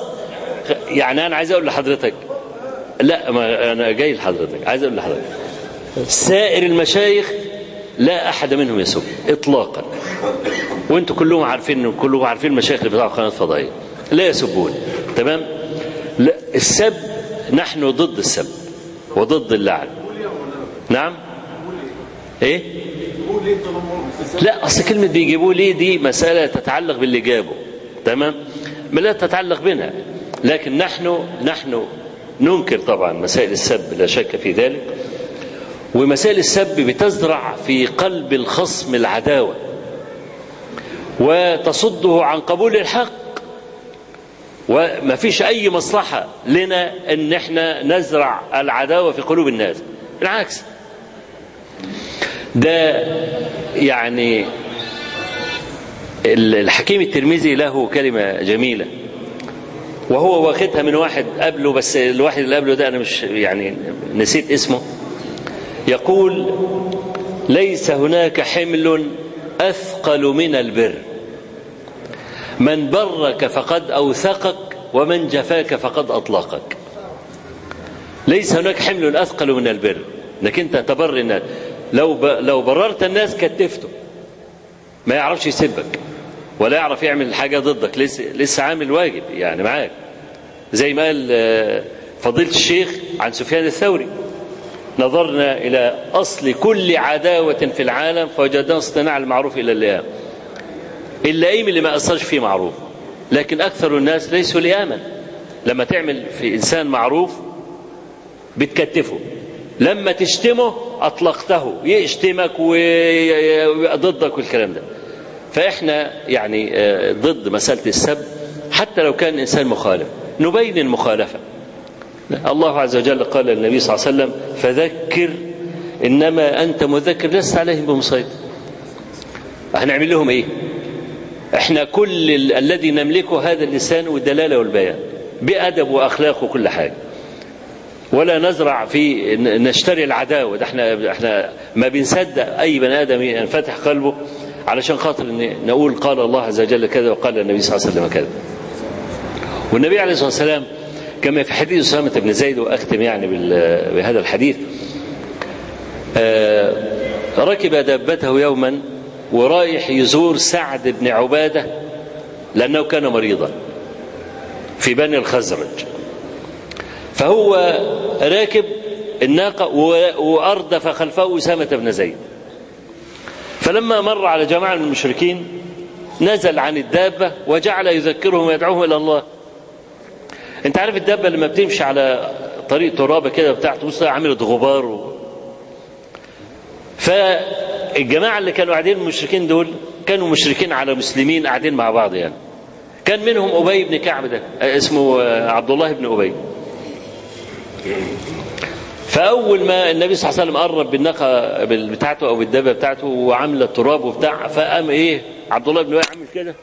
يعني أنا عايز أقول لحضرتك لا ما أنا جاي لحضرتك عايز أقول لحضرتك. سائر المشايخ لا أحد منهم يسب اطلاقا. وأنتم كلهم عارفين كلهم عارفين المشايخ اللي بتاعوا قناة فضائية. لا يسبون تمام؟ لا السب نحن ضد السب وضد اللعن. نعم؟ إيه؟ لا أصل كلمة بيجيبوه ليه دي مسألة تتعلق باللي جابه تمام؟ ما لا تتعلق بنا لكن نحن نحن ننكر طبعا مسائل السب لا شك في ذلك. ومسائل السب بتزرع في قلب الخصم العداوة وتصده عن قبول الحق. وما فيش أي مصلحة لنا إن إحنا نزرع العداوة في قلوب الناس بالعكس. ده يعني الحكيم الترمذي له كلمة جميلة. وهو واخدها من واحد قبله بس الواحد اللي قبله ده أنا مش يعني نسيت اسمه. يقول ليس هناك حمل أثقل من البر. من برك فقد أوثقك ومن جفاك فقد أطلقك. ليس هناك حمل أثقل من البر. انك انت تبر الناس لو ب... لو بررت الناس كتفته. ما يعرفش يسبك ولا يعرف يعمل حاجة ضدك. لسه لسه عامل واجب يعني معاك. زي ما قال آه، فضيلة الشيخ عن سفيان الثوري نظرنا إلى أصل كل عداوة في العالم فوجدنا اصطناع المعروف إلى اللئام. اللئيم اللي ما أثرش فيه معروف. لكن أكثر الناس ليسوا لئاما. لما تعمل في إنسان معروف بتكتفه. لما تشتمه أطلقته. يشتمك وضدك والكلام ده. فإحنا يعني آه، ضد مسألة السب. حتى لو كان إنسان مخالف. نبين المخالفة. الله عز وجل قال للنبي صلى الله عليه وسلم فذكر إنما أنت مذكر لست عليهم بمسيطر. هنعمل لهم إيه؟ إحنا كل ال- الذي نملكه هذا اللسان والدلالة والبيان. بأدب وأخلاق وكل حاجة. ولا نزرع في نشتري العداوة. ده إحنا إحنا ما بنصدق أي بني آدم ينفتح قلبه علشان خاطر نقول قال الله عز وجل كذا وقال النبي صلى الله عليه وسلم كذا. والنبي عليه الصلاة والسلام كما في حديث أسامة بن زيد وأختم يعني بهذا الحديث آه، ركب دابته يوما ورايح يزور سعد بن عبادة لأنه كان مريضا في بني الخزرج. فهو راكب الناقة وأردف خلفه أسامة بن زيد. فلما مر على جماعة من المشركين نزل عن الدابة وجعل يذكرهم ويدعوهم إلى الله. أنت عارف الدابة لما بتمشي على طريق ترابة كده بتاعته بص عملت غبار و... فالجماعة اللي كانوا قاعدين المشركين دول كانوا مشركين على مسلمين قاعدين مع بعض يعني. كان منهم أبي بن كعب ده اسمه عبد الله بن أبي. فأول ما النبي صلى الله عليه وسلم قرب بالناقة بتاعته أو بالدابة بتاعته وعاملة التراب وبتاع فقام إيه؟ عبد الله بن أبي عامل كده.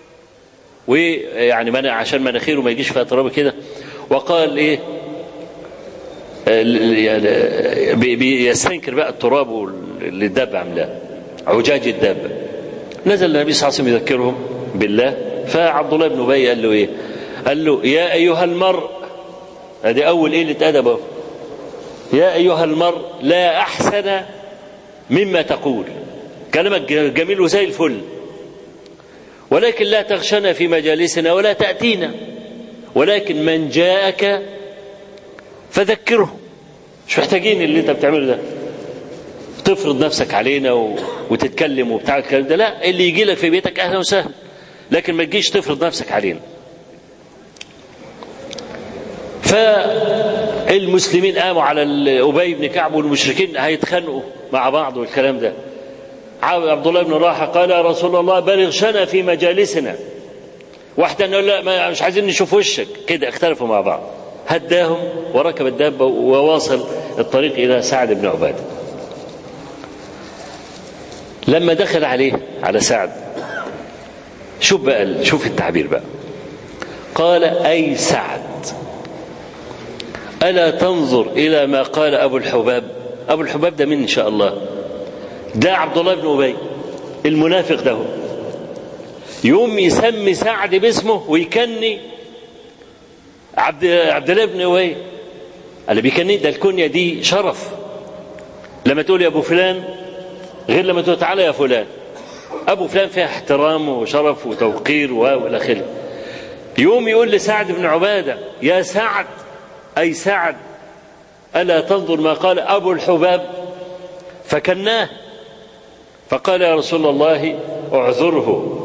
ويعني منع عشان مناخيره ما يجيش فيها تراب كده. وقال إيه؟ بي- بيستنكر بقى التراب اللي الدابة عاملاه عجاج الدابة. نزل النبي صلى الله عليه وسلم يذكرهم بالله. فعبد الله بن أبي قال له إيه؟ قال له يا أيها المرء ادي أول إيه اللي أهو يا أيها المرء لا أحسن مما تقول. كلامك جميل وزي الفل. ولكن لا تغشنا في مجالسنا ولا تأتينا. ولكن من جاءك فذكره. مش محتاجين اللي أنت بتعمله ده. تفرض نفسك علينا و... وتتكلم وبتاع الكلام ده. لا اللي يجي لك في بيتك أهلا وسهلا. لكن ما تجيش تفرض نفسك علينا. فالمسلمين قاموا على أبي بن كعب والمشركين هيتخانقوا مع بعض والكلام ده. عبد الله بن راحة قال يا رسول الله بلغ شنا في مجالسنا. واحدة انه لا مش عايزين نشوف وشك. كده اختلفوا مع بعض. هداهم وركب الدابة وواصل الطريق إلى سعد بن عبادة. لما دخل عليه على سعد شوف بقى شوف التعبير بقى. قال أي سعد. ألا تنظر إلى ما قال أبو الحباب؟ أبو الحباب ده من إن شاء الله. ده عبد الله بن أبي المنافق ده. يقوم يسمي سعد باسمه ويكني عبد عبد الله بن أبي. اللي بيكني ده الكنية دي شرف. لما تقول يا أبو فلان غير لما تقول تعالى يا فلان. أبو فلان فيها احترام وشرف وتوقير وإلى آخره. يوم يقول لسعد بن عبادة يا سعد أي سعد ألا تنظر ما قال أبو الحباب؟ فكناه. فقال يا رسول الله اعذره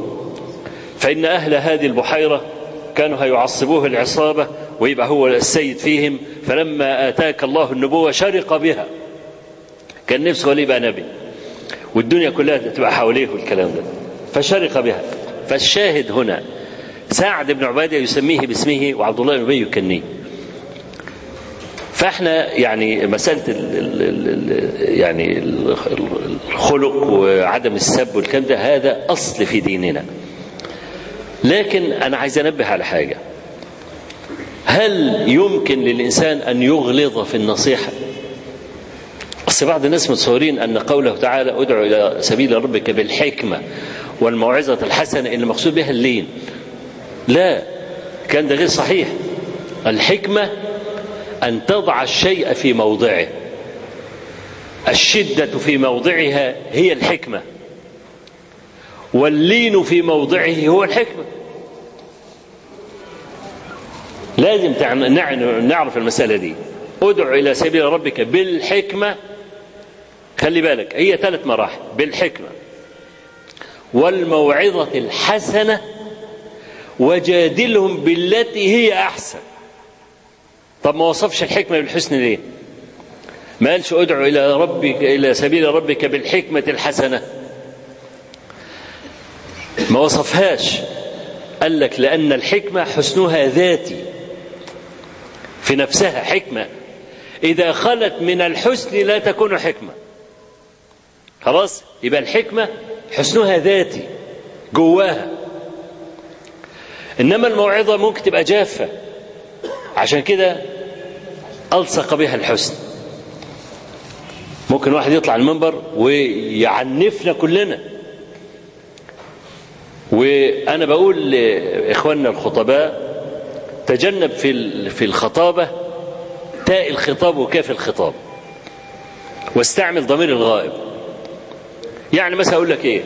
فإن أهل هذه البحيرة كانوا هيعصبوه العصابة ويبقى هو السيد فيهم فلما آتاك الله النبوة شرق بها. كان نفسه يبقى نبي والدنيا كلها تبقى حواليه والكلام ده فشرق بها. فالشاهد هنا سعد بن عبادة يسميه باسمه وعبد الله بن أبي يكنيه. فاحنا يعني مسألة ال ال يعني الخلق وعدم السب والكلام ده هذا أصل في ديننا. لكن أنا عايز أنبه على حاجة. هل يمكن للإنسان أن يغلظ في النصيحة؟ أصل بعض الناس متصورين أن قوله تعالى ادعو إلى سبيل ربك بالحكمة والموعظة الحسنة إن المقصود بها اللين. لا كان ده غير صحيح. الحكمة أن تضع الشيء في موضعه. الشدة في موضعها هي الحكمة. واللين في موضعه هو الحكمة. لازم نعرف المسألة دي. ادع إلى سبيل ربك بالحكمة. خلي بالك هي ثلاث مراحل. بالحكمة. والموعظة الحسنة. وجادلهم بالتي هي أحسن. طب ما وصفش الحكمة بالحسن ليه؟ ما قالش ادعو إلى ربك إلى سبيل ربك بالحكمة الحسنة. ما وصفهاش. قال لك لأن الحكمة حسنها ذاتي. في نفسها حكمة. إذا خلت من الحسن لا تكون حكمة. خلاص؟ يبقى الحكمة حسنها ذاتي. جواها. إنما الموعظة ممكن تبقى جافة. عشان كده ألصق بها الحسن. ممكن واحد يطلع المنبر ويعنفنا كلنا. وأنا بقول لإخواننا الخطباء تجنب في في الخطابة تاء الخطاب وكاف الخطاب. واستعمل ضمير الغائب. يعني مثلا أقول لك إيه؟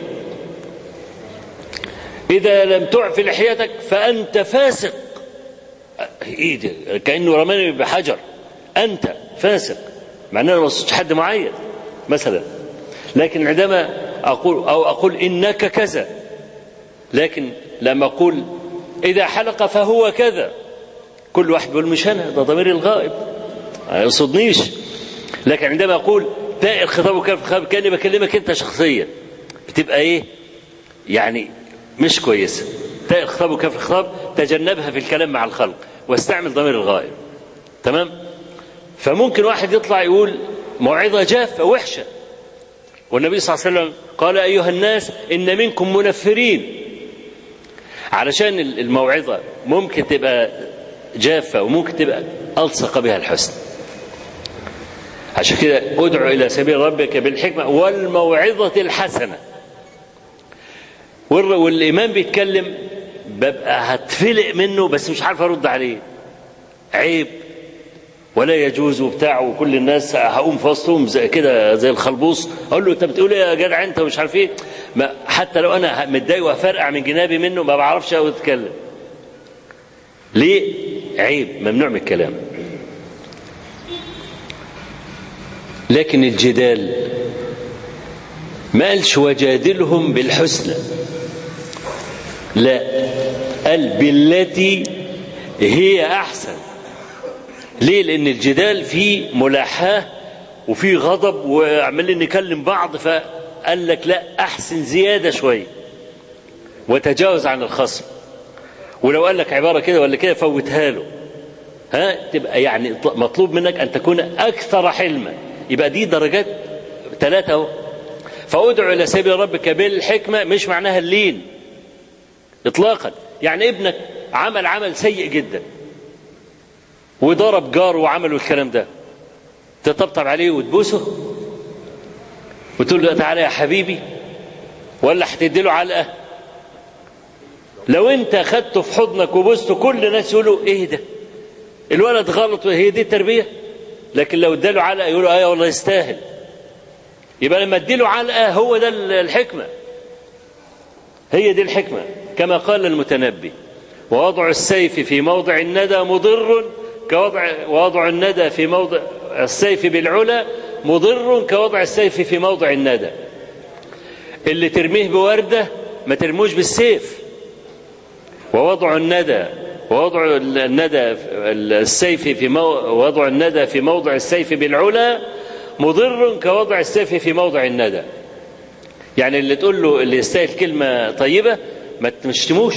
إذا لم تعف لحيتك فأنت فاسق. إيه ده كأنه رماني بحجر. أنت فاسق مع أن أنا ما وصلتش حد معين مثلا. لكن عندما أقول أو أقول إنك كذا لكن لما أقول إذا حلق فهو كذا. كل واحد بيقول مش أنا ده ضمير الغائب. ما يقصدنيش. لكن عندما أقول تاء الخطاب وكاف الخطاب كأني بكلمك أنت شخصيا. بتبقى إيه؟ يعني مش كويسة. تاء الخطاب وكاف الخطاب تجنبها في الكلام مع الخلق واستعمل ضمير الغائب. تمام؟ فممكن واحد يطلع يقول موعظة جافة وحشة والنبي صلى الله عليه وسلم قال أيها الناس إن منكم منفرين. علشان الموعظة ممكن تبقى جافة وممكن تبقى ألصق بها الحسن. عشان كده ادعو إلى سبيل ربك بالحكمة والموعظة الحسنة. والإمام بيتكلم ببقى هتفلق منه بس مش عارف أرد عليه. عيب. ولا يجوز وبتاع وكل الناس هقوم في وسطهم زي كده زي الخلبوص. أقول له انت بتقول إيه يا جدع أنت مش عارف إيه؟ ما حتى لو أنا متضايق وهفرقع من جنابي منه ما بعرفش أتكلم. ليه؟ عيب ممنوع من الكلام. لكن الجدال ما قالش وجادلهم بالحسنى. لا قال بالتي هي أحسن. ليه؟ لأن الجدال فيه ملاحاة وفيه غضب وعمالين نكلم بعض فقال لك لا أحسن زيادة شوية. وتجاوز عن الخصم. ولو قال لك عبارة كده ولا كده فوتها له. ها؟ تبقى يعني مطلوب منك أن تكون أكثر حلما. يبقى دي درجات ثلاثة أهو. فأدعو إلى سبيل ربك بالحكمة مش معناها اللين. اطلاقا. يعني ابنك عمل عمل سيء جدا. وضرب جاره وعملوا الكلام ده. تطبطب عليه وتبوسه. وتقول له تعالى يا حبيبي ولا هتدي له علقة؟ لو انت خدته في حضنك وبوسته كل الناس يقولوا إيه ده؟ الولد غلط وهي دي التربية. لكن لو اداله علقة يقولوا إيه والله يستاهل. يبقى لما اديله علقة هو ده الحكمة. هي دي الحكمة. كما قال المتنبي ووضع السيف في موضع الندى مضر كوضع ووضع الندى في موضع السيف بالعلا مضر كوضع السيف في موضع الندى. اللي ترميه بوردة ما ترموش بالسيف. ووضع الندى ووضع الندى السيف في مو... وضع الندى في موضع السيف بالعلا مضر كوضع السيف في موضع الندى. يعني اللي تقول له اللي يستاهل كلمة طيبة ما تشتموش.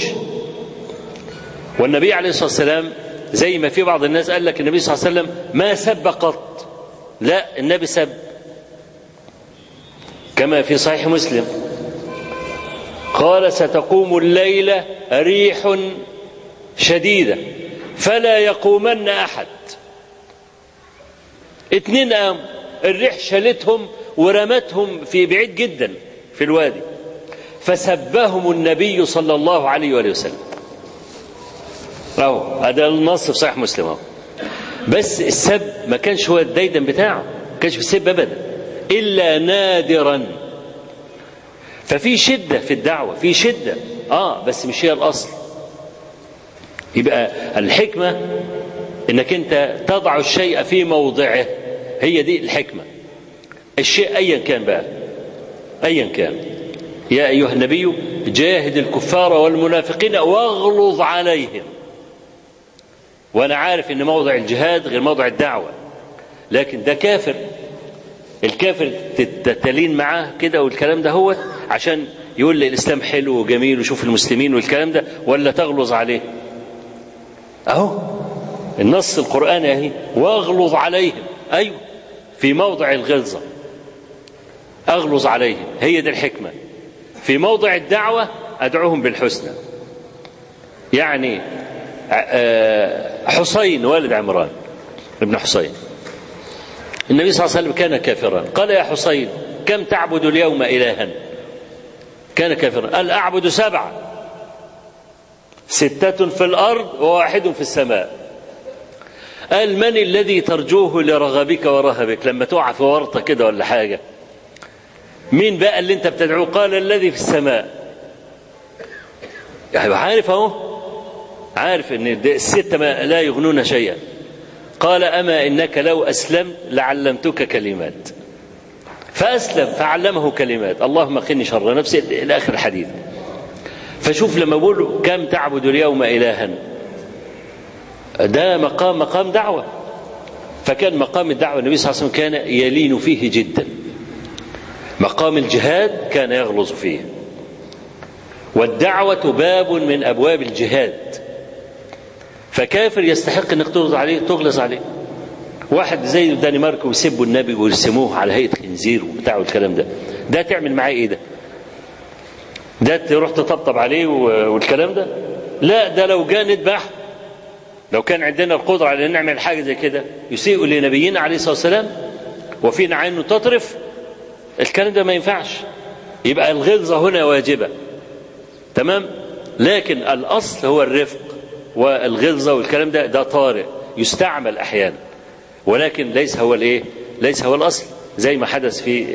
والنبي عليه الصلاة والسلام زي ما في بعض الناس قال لك النبي صلى الله عليه وسلم ما سب قط. لا النبي سب. كما في صحيح مسلم. قال ستقوم الليلة ريح شديدة فلا يقومن أحد. اتنين قاموا الريح شالتهم ورمتهم في بعيد جدا في الوادي فسبهم النبي صلى الله عليه وآله وسلم. اهو هذا النص في صحيح مسلم أهو. بس السب ما كانش هو الديدن بتاعه ما كانش بيسب ابدا إلا نادرا. ففي شدة في الدعوة في شدة. آه بس مش هي الأصل. يبقى الحكمة إنك أنت تضع الشيء في موضعه هي دي الحكمة. الشيء ايا كان بقى ايا كان. يا أيها النبي جاهد الكفار والمنافقين واغلظ عليهم. وأنا عارف إن موضع الجهاد غير موضع الدعوة. لكن ده كافر. الكافر تلين معاه كده والكلام ده هو عشان يقول لي الاسلام حلو وجميل وشوف المسلمين والكلام ده ولا تغلظ عليه؟ أهو. النص القراني أهي. واغلظ عليهم. أيوه. في موضع الغلظة. أغلظ عليهم. هي دي الحكمة. في موضع الدعوة أدعوهم بالحسنى. يعني حسين والد عمران ابن حسين. النبي صلى الله عليه وسلم كان كافرا. قال يا حسين كم تعبد اليوم إلها؟ كان كافرا. قال أعبد سبعة؟ ستة في الأرض وواحد في السماء. قال من الذي ترجوه لرغبك ورهبك؟ لما تقع في ورطة كده ولا حاجة. مين بقى اللي أنت بتدعوه؟ قال الذي في السماء. يعني عارف أهو؟ عارف إن الستة ما لا يغنون شيئا. قال أما إنك لو أسلمت لعلمتك كلمات. فأسلم فعلمه كلمات. اللهم قني شر نفسي. إلى آخر الحديث. فشوف لما بقول كم تعبد اليوم إلها. ده مقام مقام دعوة. فكان مقام الدعوة النبي صلى الله عليه وسلم كان يلين فيه جدا. مقام الجهاد كان يغلظ فيه. والدعوة باب من أبواب الجهاد. فكافر يستحق إنك تغلظ عليه تغلظ عليه. واحد زي الدنمارك ويسبوا النبي ويرسموه على هيئة خنزير وبتاع والكلام ده. ده تعمل معاه إيه ده؟ ده تروح تطبطب عليه والكلام ده؟ لا ده لو جاء نذبح لو كان عندنا القدرة على أن نعمل حاجة زي كده يسيء لنبينا عليه الصلاة والسلام. وفينا عينه تطرف. الكلام ده ما ينفعش. يبقى الغلظة هنا واجبة. تمام؟ لكن الأصل هو الرفق. والغلظة والكلام ده ده طارئ يستعمل أحيانا. ولكن ليس هو الإيه؟ ليس هو الأصل. زي ما حدث في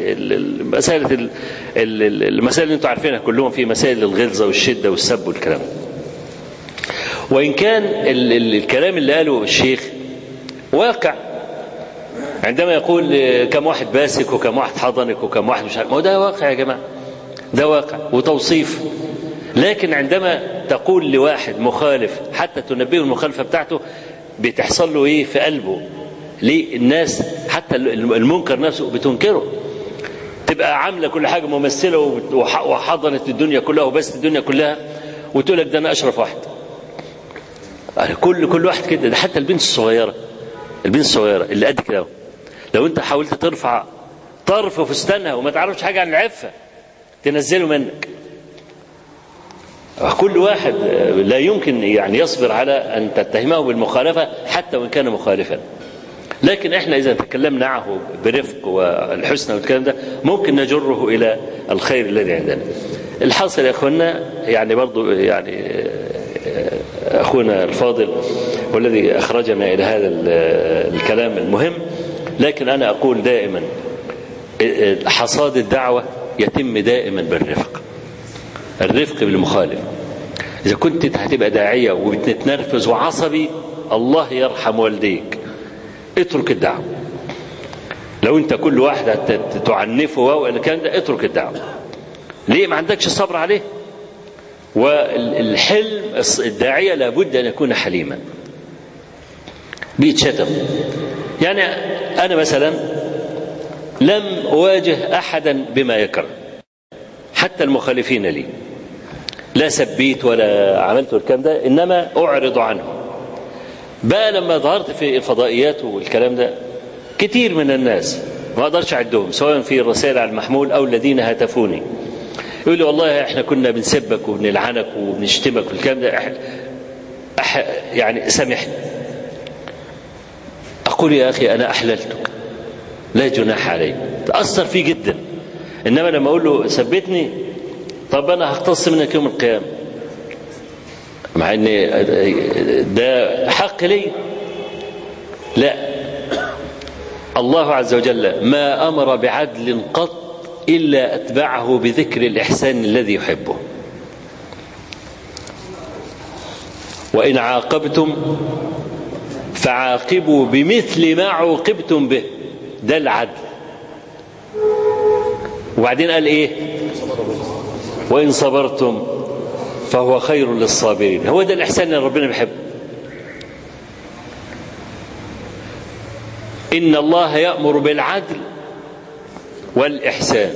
مسألة المسائل اللي أنتم عارفينها كلهم في مسائل الغلظة والشدة والسب والكلام وإن كان ال ال الكلام اللي قاله الشيخ واقع. عندما يقول كم واحد باسك وكم واحد حضنك وكم واحد مش عارف ما هو ده واقع يا جماعة. ده واقع. وتوصيف. لكن عندما تقول لواحد مخالف حتى تنبهه المخالفة بتاعته بتحصل له إيه؟ في قلبه. ليه؟ الناس حتى المنكر نفسه بتنكره. تبقى عاملة كل حاجة ممثلة وحضنت الدنيا كلها وبست الدنيا كلها وتقول لك ده أنا أشرف واحد. كل كل واحد كده. ده حتى البنت الصغيرة البنت الصغيرة اللي قد كده لو أنت حاولت ترفع طرف فستانها وما تعرفش حاجة عن العفة تنزله منك. كل واحد لا يمكن يعني يصبر على أن تتهمه بالمخالفة حتى وإن كان مخالفا. لكن إحنا إذا تكلمنا معه برفق والحسنى والكلام ده ممكن نجره إلى الخير الذي عندنا. الحاصل يا أخوانا يعني برضو يعني أخونا الفاضل والذي أخرجنا إلى هذا الكلام المهم. لكن أنا أقول دائما حصاد الدعوة يتم دائما بالرفق. الرفق بالمخالف. إذا كنت هتبقى داعية وبتتنرفز وعصبي الله يرحم والديك. اترك الدعوة. لو أنت كل واحد تعنفه والكلام ده اترك الدعوة. ليه ما عندكش صبر عليه؟ والحلم الداعية لابد أن يكون حليما. بيتشتم. يعني أنا مثلا لم أواجه أحدا بما يكره حتى المخالفين لي. لا سبيت ولا عملت الكلام ده إنما أعرض عنه. بقى لما ظهرت في الفضائيات والكلام ده كتير من الناس ما أقدرش أعدهم سواء في الرسائل على المحمول أو الذين هاتفوني. يقول لي والله إحنا كنا بنسبك وبنلعنك وبنشتمك والكلام ده. أح... أح... يعني سامحني. أقول يا أخي أنا أحللتك. لا جناح علي تأثر فيه جدا. إنما لما أقول له سبتني طب أنا هختص منك يوم القيامة. مع ان ده حق لي. لا. الله عز وجل ما أمر بعدل قط إلا أتبعه بذكر الإحسان الذي يحبه. وإن عاقبتم فعاقبوا بمثل ما عوقبتم به. ده العدل. وبعدين قال إيه؟ وإن صبرتم فهو خير للصابرين. هو ده الإحسان اللي ربنا بيحبه. إن الله يأمر بالعدل والإحسان.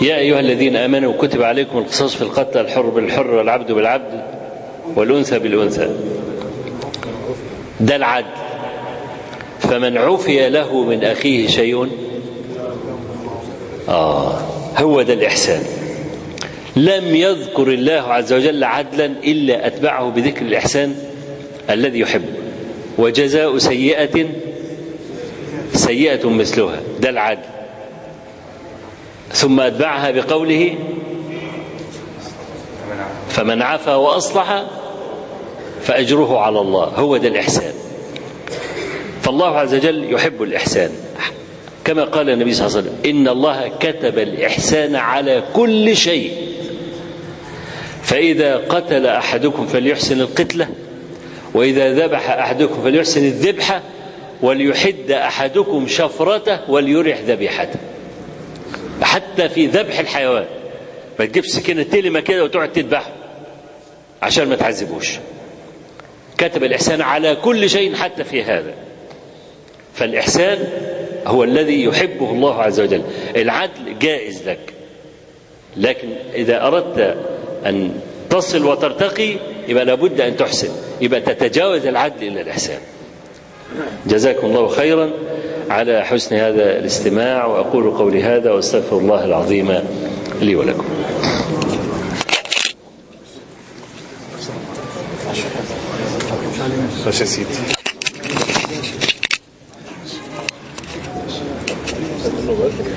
يا أيها الذين آمنوا كتب عليكم القصاص في القتل الحر بالحر والعبد بالعبد والأنثى بالأنثى. ده العدل. فمن عفي له من أخيه شيء. آه. هو ده الإحسان. لم يذكر الله عز وجل عدلا إلا أتبعه بذكر الإحسان الذي يحبه وجزاء سيئة سيئة مثلها ده العدل. ثم أتبعها بقوله فمن عفا وأصلح فأجره على الله. هو ده الإحسان. فالله عز وجل يحب الإحسان. كما قال النبي صلى الله عليه وسلم إن الله كتب الإحسان على كل شيء. فإذا قتل أحدكم فليحسن القتلة وإذا ذبح أحدكم فليحسن الذبحة وليحد أحدكم شفرته وليرح ذبيحته. حتى في ذبح الحيوان. ما تجيبش سكينة تلمة كده وتقعد تذبحه عشان ما تعذبوش. كتب الإحسان على كل شيء حتى في هذا. فالإحسان هو الذي يحبه الله عز وجل. العدل جائز لك. لكن إذا أردت أن تصل وترتقي يبقى لابد أن تحسن. يبقى تتجاوز العدل إلى الإحسان. جزاكم الله خيرا على حسن هذا الاستماع وأقول قولي هذا وأستغفر الله العظيم لي ولكم. خش يا سيدي